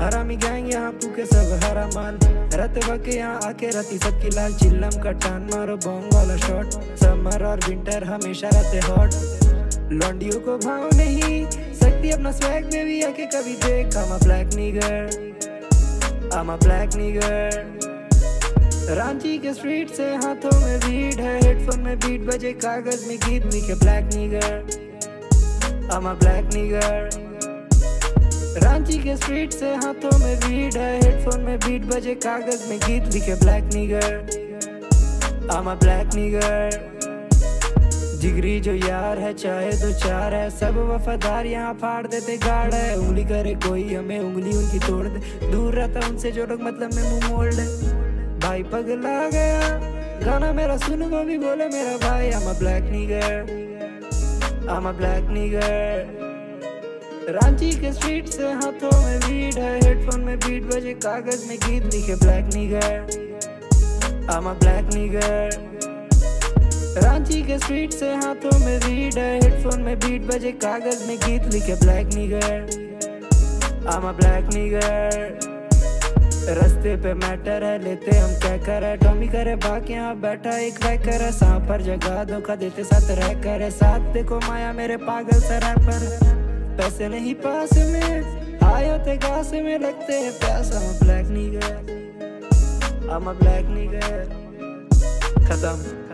हरामी गैंग यहाँ पूके सब हरा माल रत वके यहाँ आके रती सबकी लाल चिल्लम का टान। मारो बॉम्ब वाला शॉट समर और विंटर हमेशा रहते हॉट लॉन्डियों को भाव नहीं। सकती अपना स्वैग में भी आके कभी देख? Black nigger I'm a black nigger Ranchi के स्ट्रीट से हाथों में भीड़ है। हेडफोन में बीट बजे कागज़ में गीत मी के black nigger I'm a black Ranchi के स्ट्रीट से हाथों में भीड़ है हेडफोन में बीट बजे कागज़ में गीत लिखे black nigger a black nigger. जिगरी जो यार है, चाहे दो चार है, सब वफादार यहाँ फाड़ देते गाड़ है। उंगली करे कोई हमें, उंगली उनकी तोड़ दे। दूर रहता उनसे जो लोग मतलब में मुँह मोड़ दे भाई पगला गया, गाना मेरा सुन, वो भी बोले मेरा भाई। Black nigger. I'm a black nigger. Ranchi के स्ट्रीट से हाथों में भीड़ है हेडफोन में बीट बजे कागज़ में गीत लिखे black nigger a black nigger. Ranchi के स्ट्रीट से हाथों में भीड़ है हेडफोन में बीट बजे कागज़ में गीत लिखे black nigger a black nigger. रस्ते पे मैटर है, लेते हम क्या करे? टॉमी करे बाकी यहाँ बैठा, एक रैकर है सांप पर जगह, धोखा देते साथ रह करे साथ। देखो माया मेरे पागल सा रैपर पैसे नहीं पास में। आयो ते घास में, लगते हैं पैसा मैं ब्लैक नहीं गया आम ब्लैक नहीं गया खत्म।